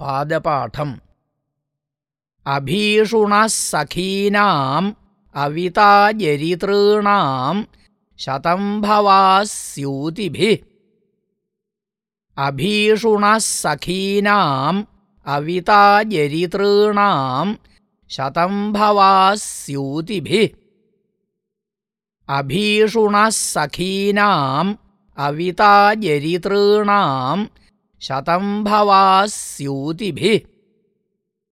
पादपाठम्। अभीषुणः सखीनाम् अविताजरितॄणाम् शतं भवास्यूतिभिः अभीषुणः सखीनाम् अविताजरितॄणाम् शतं भवास्यूतिभिः अभीषुणः सखीनाम् अविताजरितॄणाम् शतं भवास्यूतिभिः